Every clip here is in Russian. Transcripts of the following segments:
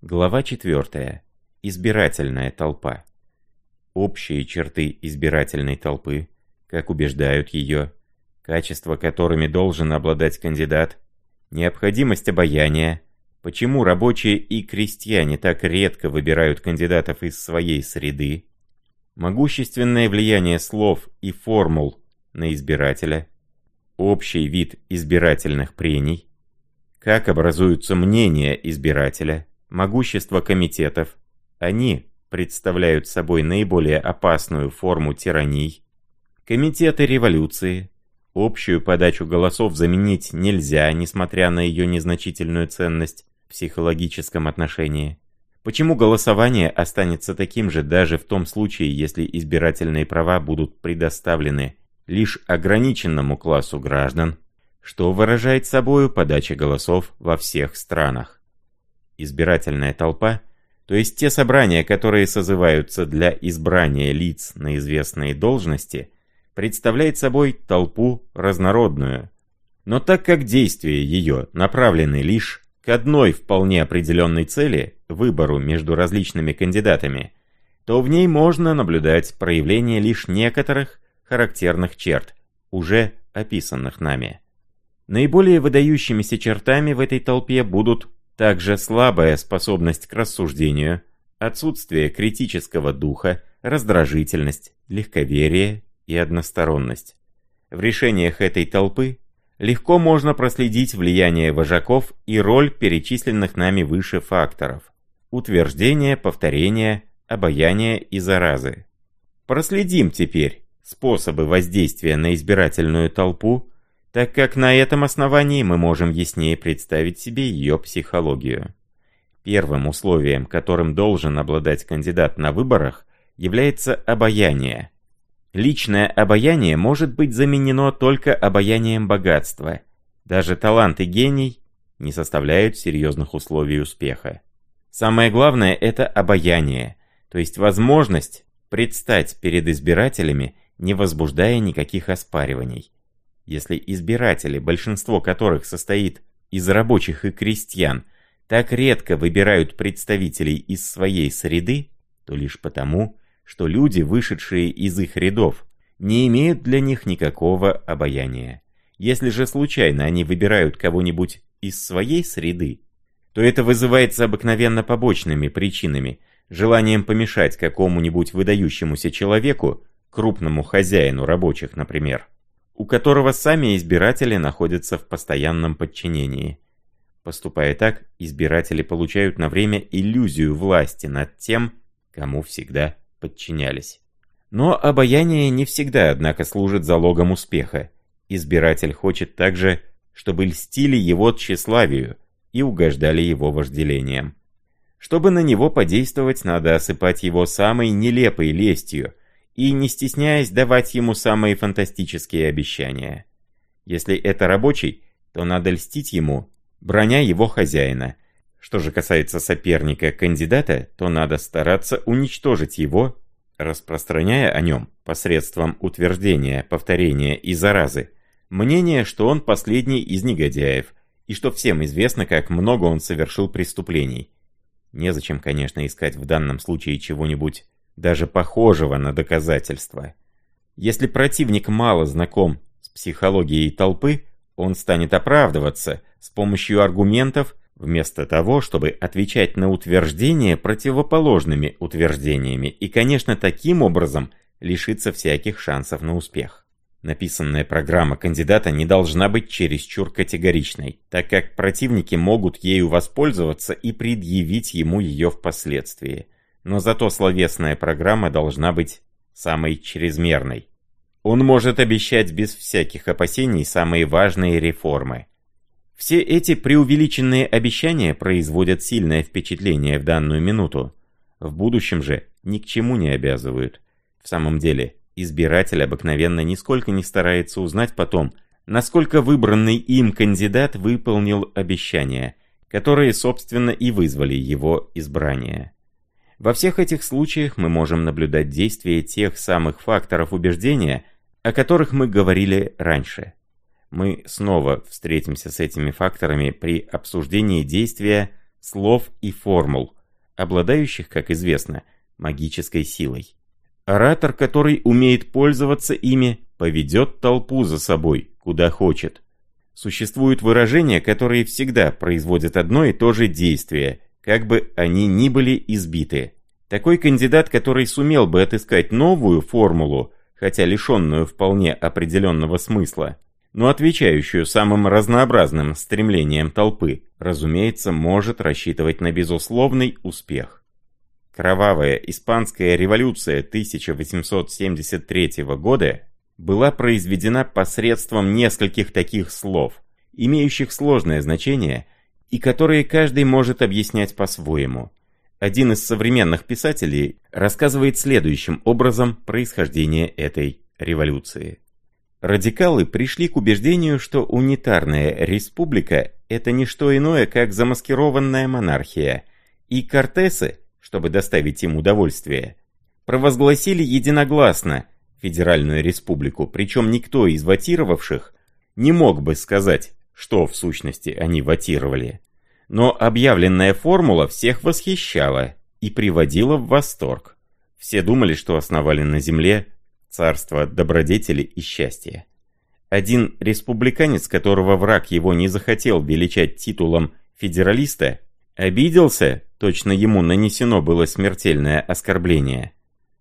Глава 4. Избирательная толпа. Общие черты избирательной толпы, как убеждают ее, качества которыми должен обладать кандидат, необходимость обаяния, почему рабочие и крестьяне так редко выбирают кандидатов из своей среды, могущественное влияние слов и формул на избирателя, общий вид избирательных прений, как образуются мнения избирателя, могущество комитетов. Они представляют собой наиболее опасную форму тираний. Комитеты революции. Общую подачу голосов заменить нельзя, несмотря на ее незначительную ценность в психологическом отношении. Почему голосование останется таким же даже в том случае, если избирательные права будут предоставлены лишь ограниченному классу граждан, что выражает собою подача голосов во всех странах? Избирательная толпа, то есть те собрания, которые созываются для избрания лиц на известные должности, представляет собой толпу разнородную. Но так как действия ее направлены лишь к одной вполне определенной цели, выбору между различными кандидатами, то в ней можно наблюдать проявление лишь некоторых характерных черт, уже описанных нами. Наиболее выдающимися чертами в этой толпе будут также слабая способность к рассуждению, отсутствие критического духа, раздражительность, легковерие и односторонность. В решениях этой толпы легко можно проследить влияние вожаков и роль перечисленных нами выше факторов. Утверждение, повторение, обаяние и заразы. Проследим теперь способы воздействия на избирательную толпу так как на этом основании мы можем яснее представить себе ее психологию. Первым условием, которым должен обладать кандидат на выборах, является обаяние. Личное обаяние может быть заменено только обаянием богатства. Даже талант и гений не составляют серьезных условий успеха. Самое главное – это обаяние, то есть возможность предстать перед избирателями, не возбуждая никаких оспариваний. Если избиратели, большинство которых состоит из рабочих и крестьян, так редко выбирают представителей из своей среды, то лишь потому, что люди, вышедшие из их рядов, не имеют для них никакого обаяния. Если же случайно они выбирают кого-нибудь из своей среды, то это вызывается обыкновенно побочными причинами, желанием помешать какому-нибудь выдающемуся человеку, крупному хозяину рабочих, например, у которого сами избиратели находятся в постоянном подчинении. Поступая так, избиратели получают на время иллюзию власти над тем, кому всегда подчинялись. Но обаяние не всегда, однако, служит залогом успеха. Избиратель хочет также, чтобы льстили его тщеславию и угождали его вожделением. Чтобы на него подействовать, надо осыпать его самой нелепой лестью, и, не стесняясь, давать ему самые фантастические обещания. Если это рабочий, то надо льстить ему, броня его хозяина. Что же касается соперника-кандидата, то надо стараться уничтожить его, распространяя о нем посредством утверждения, повторения и заразы, мнение, что он последний из негодяев, и что всем известно, как много он совершил преступлений. Незачем, конечно, искать в данном случае чего-нибудь даже похожего на доказательство. Если противник мало знаком с психологией толпы, он станет оправдываться с помощью аргументов, вместо того, чтобы отвечать на утверждения противоположными утверждениями и, конечно, таким образом лишиться всяких шансов на успех. Написанная программа кандидата не должна быть чересчур категоричной, так как противники могут ею воспользоваться и предъявить ему ее впоследствии но зато словесная программа должна быть самой чрезмерной. Он может обещать без всяких опасений самые важные реформы. Все эти преувеличенные обещания производят сильное впечатление в данную минуту. В будущем же ни к чему не обязывают. В самом деле, избиратель обыкновенно нисколько не старается узнать потом, насколько выбранный им кандидат выполнил обещания, которые, собственно, и вызвали его избрание. Во всех этих случаях мы можем наблюдать действие тех самых факторов убеждения, о которых мы говорили раньше. Мы снова встретимся с этими факторами при обсуждении действия слов и формул, обладающих, как известно, магической силой. Оратор, который умеет пользоваться ими, поведет толпу за собой, куда хочет. Существуют выражения, которые всегда производят одно и то же действие, как бы они ни были избиты. Такой кандидат, который сумел бы отыскать новую формулу, хотя лишенную вполне определенного смысла, но отвечающую самым разнообразным стремлениям толпы, разумеется, может рассчитывать на безусловный успех. Кровавая испанская революция 1873 года была произведена посредством нескольких таких слов, имеющих сложное значение и которые каждый может объяснять по-своему. Один из современных писателей рассказывает следующим образом происхождение этой революции. Радикалы пришли к убеждению, что унитарная республика – это не что иное, как замаскированная монархия, и Кортесы, чтобы доставить им удовольствие, провозгласили единогласно Федеральную республику, причем никто из ватировавших не мог бы сказать, что в сущности они ватировали. Но объявленная формула всех восхищала и приводила в восторг. Все думали, что основали на земле царство добродетели и счастья. Один республиканец, которого враг его не захотел величать титулом федералиста, обиделся, точно ему нанесено было смертельное оскорбление.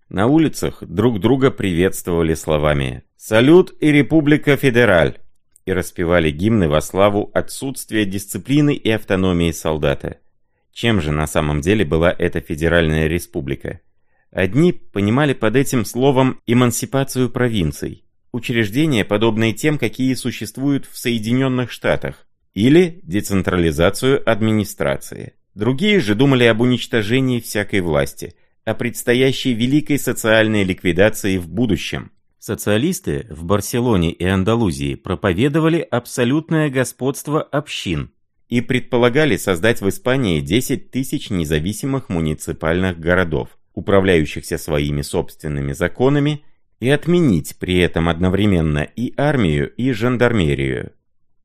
На улицах друг друга приветствовали словами «Салют и Република Федераль» и распевали гимны во славу отсутствия дисциплины и автономии солдата. Чем же на самом деле была эта федеральная республика? Одни понимали под этим словом эмансипацию провинций, учреждения, подобные тем, какие существуют в Соединенных Штатах, или децентрализацию администрации. Другие же думали об уничтожении всякой власти, о предстоящей великой социальной ликвидации в будущем. Социалисты в Барселоне и Андалузии проповедовали абсолютное господство общин и предполагали создать в Испании 10 тысяч независимых муниципальных городов управляющихся своими собственными законами, и отменить при этом одновременно и армию, и жандармерию.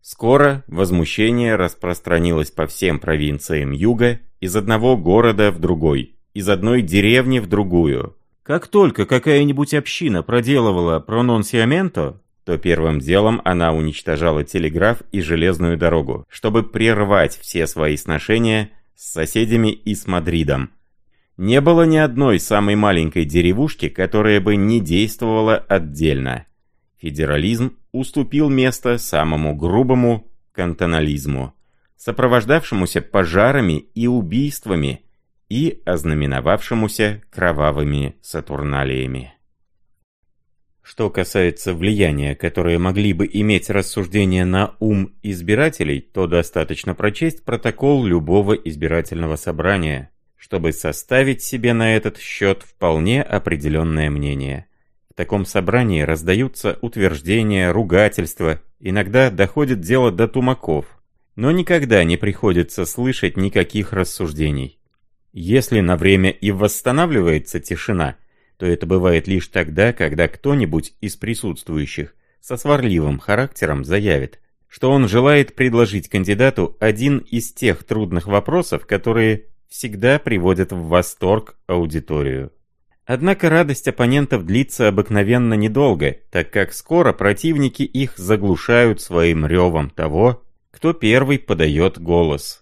Скоро возмущение распространилось по всем провинциям юга, из одного города в другой, из одной деревни в другую. Как только какая-нибудь община проделывала прононсиаменто, то первым делом она уничтожала телеграф и железную дорогу, чтобы прервать все свои сношения с соседями и с Мадридом, не было ни одной самой маленькой деревушки, которая бы не действовала отдельно. Федерализм уступил место самому грубому кантонализму, сопровождавшемуся пожарами и убийствами и ознаменовавшемуся кровавыми сатурналиями. Что касается влияния, которое могли бы иметь рассуждения на ум избирателей, то достаточно прочесть протокол любого избирательного собрания, чтобы составить себе на этот счет вполне определенное мнение. В таком собрании раздаются утверждения, ругательства, иногда доходит дело до тумаков, но никогда не приходится слышать никаких рассуждений. Если на время и восстанавливается тишина, то это бывает лишь тогда, когда кто-нибудь из присутствующих со сварливым характером заявит, что он желает предложить кандидату один из тех трудных вопросов, которые всегда приводят в восторг аудиторию. Однако радость оппонентов длится обыкновенно недолго, так как скоро противники их заглушают своим ревом того, кто первый подает голос.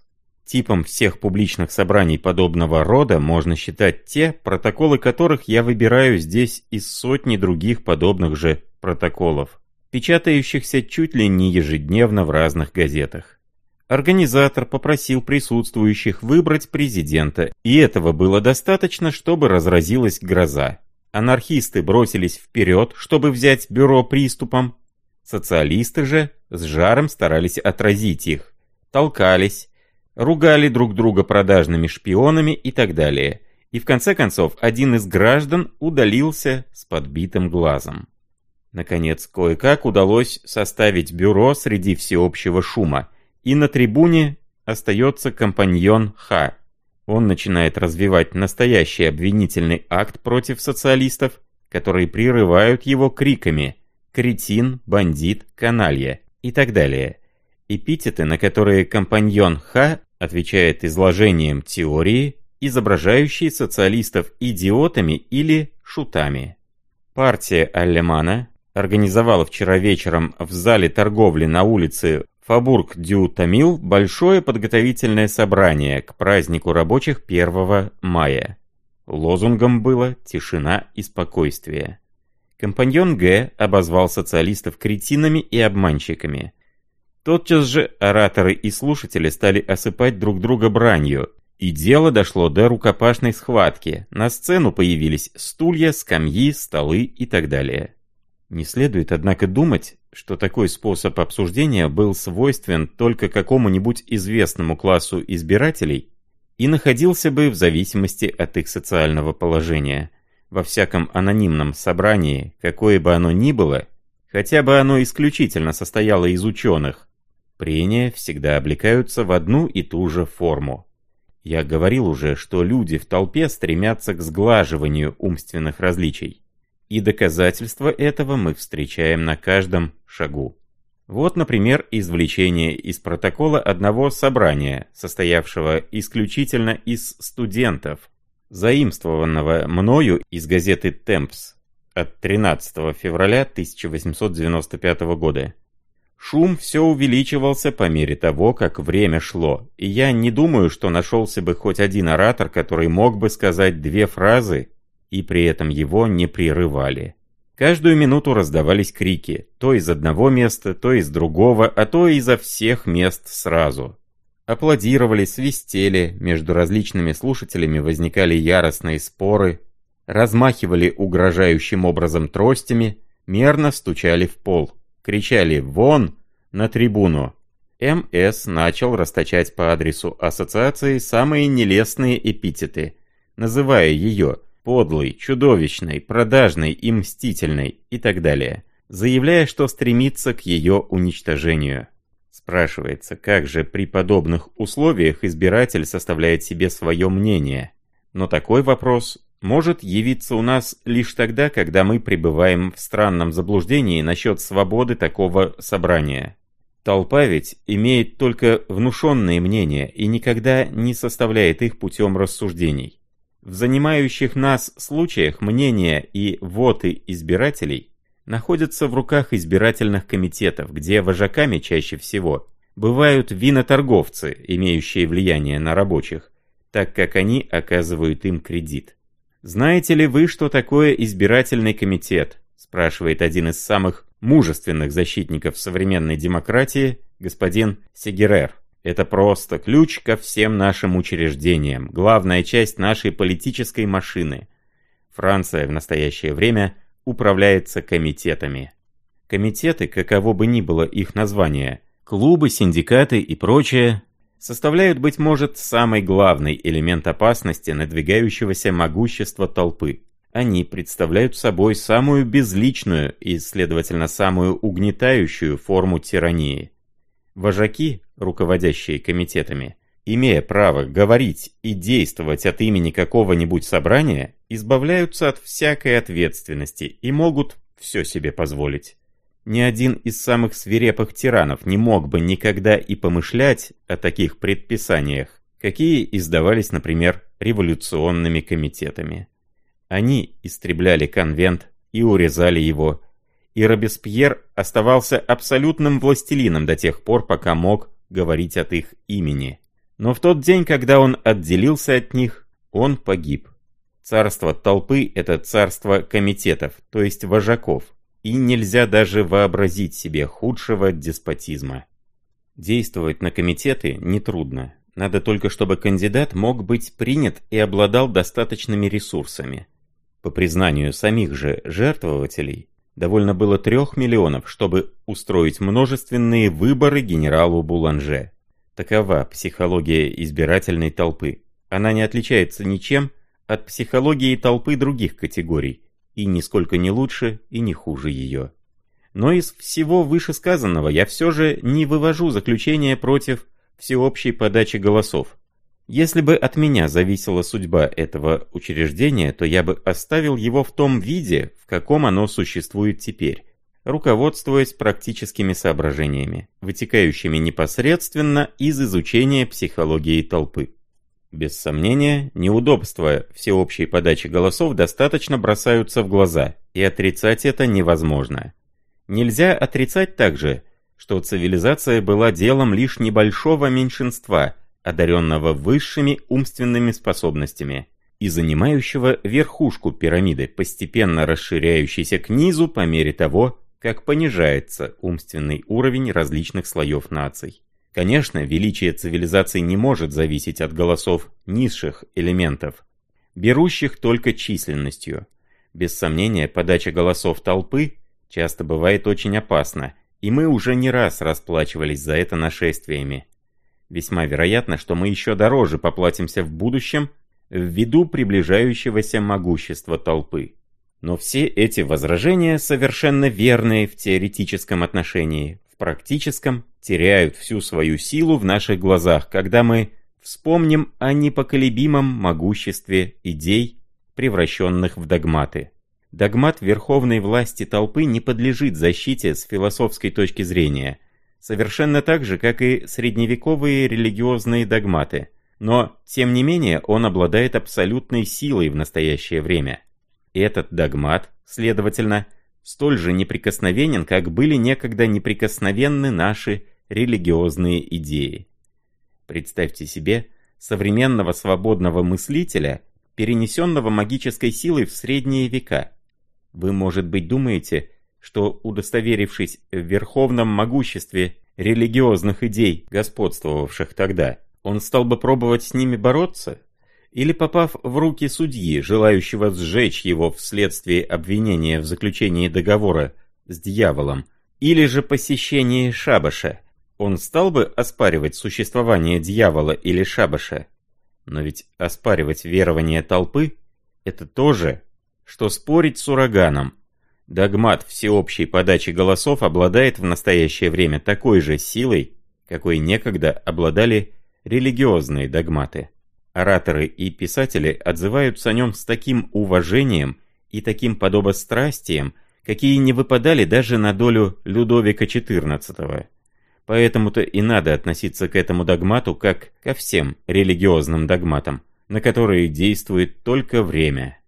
Типом всех публичных собраний подобного рода можно считать те, протоколы которых я выбираю здесь из сотни других подобных же протоколов, печатающихся чуть ли не ежедневно в разных газетах. Организатор попросил присутствующих выбрать президента, и этого было достаточно, чтобы разразилась гроза. Анархисты бросились вперед, чтобы взять бюро приступом. Социалисты же с жаром старались отразить их. Толкались, ругали друг друга продажными шпионами и так далее. И в конце концов один из граждан удалился с подбитым глазом. Наконец, кое-как удалось составить бюро среди всеобщего шума – и на трибуне остается компаньон Х. Он начинает развивать настоящий обвинительный акт против социалистов, которые прерывают его криками «кретин», «бандит», «каналья» и так далее. Эпитеты, на которые компаньон Х отвечает изложением теории, изображающей социалистов идиотами или шутами. Партия Аллемана организовала вчера вечером в зале торговли на улице Фабург-Дю-Тамил большое подготовительное собрание к празднику рабочих 1 мая. Лозунгом было «Тишина и спокойствие». Компаньон Г. обозвал социалистов кретинами и обманщиками. Тотчас же ораторы и слушатели стали осыпать друг друга бранью, и дело дошло до рукопашной схватки. На сцену появились стулья, скамьи, столы и так далее. Не следует, однако, думать, что такой способ обсуждения был свойствен только какому-нибудь известному классу избирателей и находился бы в зависимости от их социального положения. Во всяком анонимном собрании, какое бы оно ни было, хотя бы оно исключительно состояло из ученых, прения всегда облекаются в одну и ту же форму. Я говорил уже, что люди в толпе стремятся к сглаживанию умственных различий. И доказательства этого мы встречаем на каждом шагу. Вот, например, извлечение из протокола одного собрания, состоявшего исключительно из студентов, заимствованного мною из газеты «Темпс» от 13 февраля 1895 года. Шум все увеличивался по мере того, как время шло, и я не думаю, что нашелся бы хоть один оратор, который мог бы сказать две фразы, и при этом его не прерывали. Каждую минуту раздавались крики, то из одного места, то из другого, а то изо всех мест сразу. Аплодировали, свистели, между различными слушателями возникали яростные споры, размахивали угрожающим образом тростями, мерно стучали в пол, кричали «Вон!» на трибуну. МС начал расточать по адресу ассоциации самые нелестные эпитеты, называя ее – подлый, чудовищной, продажной и мстительной и так далее, заявляя, что стремится к ее уничтожению. Спрашивается, как же при подобных условиях избиратель составляет себе свое мнение? Но такой вопрос может явиться у нас лишь тогда, когда мы пребываем в странном заблуждении насчет свободы такого собрания. Толпа ведь имеет только внушенные мнения и никогда не составляет их путем рассуждений. В занимающих нас случаях мнения и воты избирателей находятся в руках избирательных комитетов, где вожаками чаще всего бывают виноторговцы, имеющие влияние на рабочих, так как они оказывают им кредит. «Знаете ли вы, что такое избирательный комитет?» спрашивает один из самых мужественных защитников современной демократии, господин Сегерер. Это просто ключ ко всем нашим учреждениям, главная часть нашей политической машины. Франция в настоящее время управляется комитетами. Комитеты, каково бы ни было их название, клубы, синдикаты и прочее, составляют, быть может, самый главный элемент опасности надвигающегося могущества толпы. Они представляют собой самую безличную и, следовательно, самую угнетающую форму тирании. Вожаки, руководящие комитетами, имея право говорить и действовать от имени какого-нибудь собрания, избавляются от всякой ответственности и могут все себе позволить. Ни один из самых свирепых тиранов не мог бы никогда и помышлять о таких предписаниях, какие издавались, например, революционными комитетами. Они истребляли конвент и урезали его, и Робеспьер оставался абсолютным властелином до тех пор, пока мог говорить от их имени. Но в тот день, когда он отделился от них, он погиб. Царство толпы — это царство комитетов, то есть вожаков, и нельзя даже вообразить себе худшего деспотизма. Действовать на комитеты нетрудно. Надо только, чтобы кандидат мог быть принят и обладал достаточными ресурсами. По признанию самих же жертвователей, довольно было трех миллионов, чтобы устроить множественные выборы генералу Буланже. Такова психология избирательной толпы. Она не отличается ничем от психологии толпы других категорий, и нисколько не лучше и не хуже ее. Но из всего вышесказанного я все же не вывожу заключения против всеобщей подачи голосов. Если бы от меня зависела судьба этого учреждения, то я бы оставил его в том виде, в каком оно существует теперь. руководствуясь практическими соображениями, вытекающими непосредственно из изучения психологии толпы. Без сомнения, неудобства всеобщей подачи голосов достаточно бросаются в глаза, и отрицать это невозможно. Нельзя отрицать также, что цивилизация была делом лишь небольшого меньшинства, одаренного высшими умственными способностями, и занимающего верхушку пирамиды, постепенно расширяющейся к низу по мере того, как понижается умственный уровень различных слоев наций. Конечно, величие цивилизации не может зависеть от голосов низших элементов, берущих только численностью. Без сомнения, подача голосов толпы часто бывает очень опасна, и мы уже не раз расплачивались за это нашествиями. Весьма вероятно, что мы еще дороже поплатимся в будущем ввиду приближающегося могущества толпы. Но все эти возражения совершенно верные в теоретическом отношении, в практическом теряют всю свою силу в наших глазах, когда мы вспомним о непоколебимом могуществе идей, превращенных в догматы. Догмат верховной власти толпы не подлежит защите с философской точки зрения, совершенно так же, как и средневековые религиозные догматы, но, тем не менее, он обладает абсолютной силой в настоящее время. Этот догмат, следовательно, столь же неприкосновенен, как были некогда неприкосновенны наши религиозные идеи. Представьте себе современного свободного мыслителя, перенесенного магической силой в средние века. Вы, может быть, думаете, что, удостоверившись в верховном могуществе религиозных идей, господствовавших тогда, он стал бы пробовать с ними бороться? Или попав в руки судьи, желающего сжечь его вследствие обвинения в заключении договора с дьяволом, или же посещении шабаша, он стал бы оспаривать существование дьявола или шабаша. Но ведь оспаривать верование толпы – это то же, что спорить с ураганом. Догмат всеобщей подачи голосов обладает в настоящее время такой же силой, какой некогда обладали религиозные догматы. Ораторы и писатели отзываются о нем с таким уважением и таким подобострастием, какие не выпадали даже на долю Людовика XIV. Поэтому-то и надо относиться к этому догмату как ко всем религиозным догматам, на которые действует только время.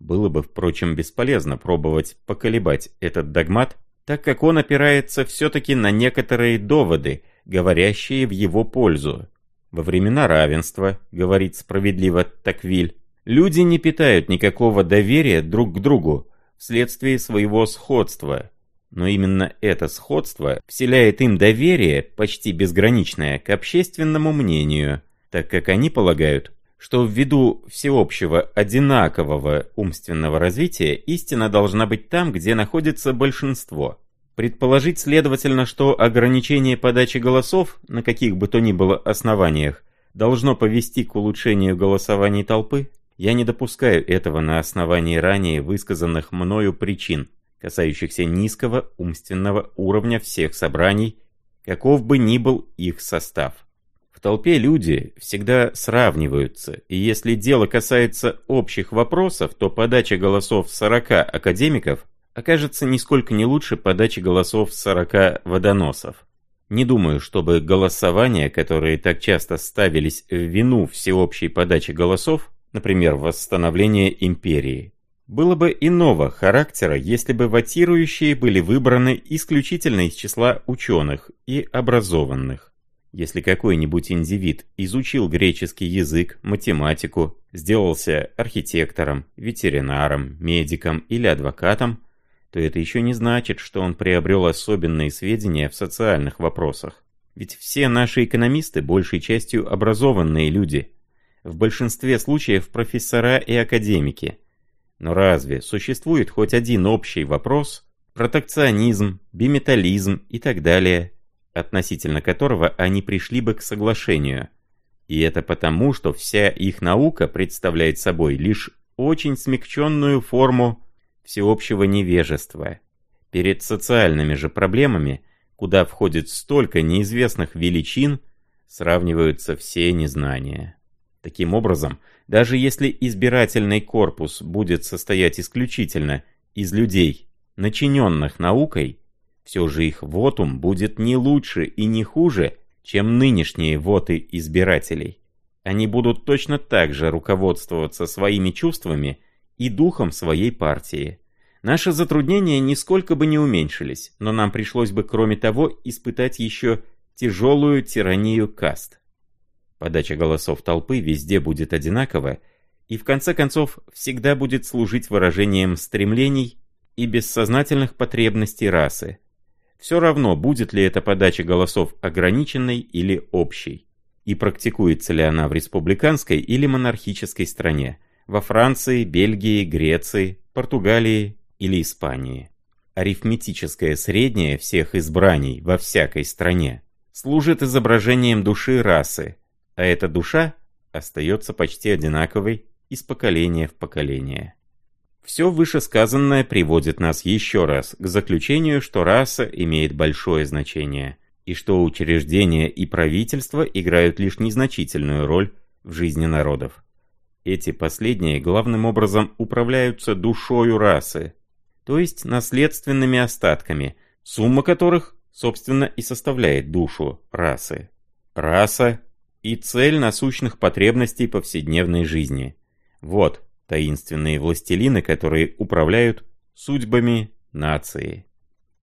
Было бы, впрочем, бесполезно пробовать поколебать этот догмат, так как он опирается все-таки на некоторые доводы, говорящие в его пользу. Во времена равенства, говорит справедливо Таквиль, люди не питают никакого доверия друг к другу вследствие своего сходства, но именно это сходство вселяет им доверие, почти безграничное, к общественному мнению, так как они полагают, что ввиду всеобщего одинакового умственного развития истина должна быть там, где находится большинство. Предположить следовательно, что ограничение подачи голосов, на каких бы то ни было основаниях, должно повести к улучшению голосований толпы, я не допускаю этого на основании ранее высказанных мною причин касающихся низкого умственного уровня всех собраний, каков бы ни был их состав. В толпе люди всегда сравниваются, и если дело касается общих вопросов, то подача голосов 40 академиков окажется нисколько не лучше подачи голосов 40 водоносов. Не думаю, чтобы голосования, которые так часто ставились в вину всеобщей подачи голосов, например, восстановление империи, было бы иного характера, если бы ватирующие были выбраны исключительно из числа ученых и образованных. Если какой-нибудь индивид изучил греческий язык, математику, сделался архитектором, ветеринаром, медиком или адвокатом, то это еще не значит, что он приобрел особенные сведения в социальных вопросах. Ведь все наши экономисты большей частью образованные люди, в большинстве случаев профессора и академики – но разве существует хоть один общий вопрос, протекционизм, биметаллизм и так далее, относительно которого они пришли бы к соглашению? И это потому, что вся их наука представляет собой лишь очень смягченную форму всеобщего невежества. Перед социальными же проблемами, куда входит столько неизвестных величин, сравниваются все незнания. Таким образом, даже если избирательный корпус будет состоять исключительно из людей, начиненных наукой, Все же их вотум будет не лучше и не хуже, чем нынешние воты избирателей. Они будут точно так же руководствоваться своими чувствами и духом своей партии. Наши затруднения нисколько бы не уменьшились, но нам пришлось бы, кроме того, испытать еще тяжелую тиранию каст. Подача голосов толпы везде будет одинакова, и в конце концов всегда будет служить выражением стремлений и бессознательных потребностей расы. Все равно, будет ли эта подача голосов ограниченной или общей, и практикуется ли она в республиканской или монархической стране, во Франции, Бельгии, Греции, Португалии или Испании. Арифметическое среднее всех избраний во всякой стране служит изображением души расы, а эта душа остается почти одинаковой из поколения в поколение. Все вышесказанное приводит нас еще раз к заключению, что раса имеет большое значение, и что учреждения и правительства играют лишь незначительную роль в жизни народов. Эти последние главным образом управляются душою расы, то есть наследственными остатками, сумма которых, собственно, и составляет душу расы. Раса и цель насущных потребностей повседневной жизни. Вот таинственные властелины, которые управляют судьбами нации.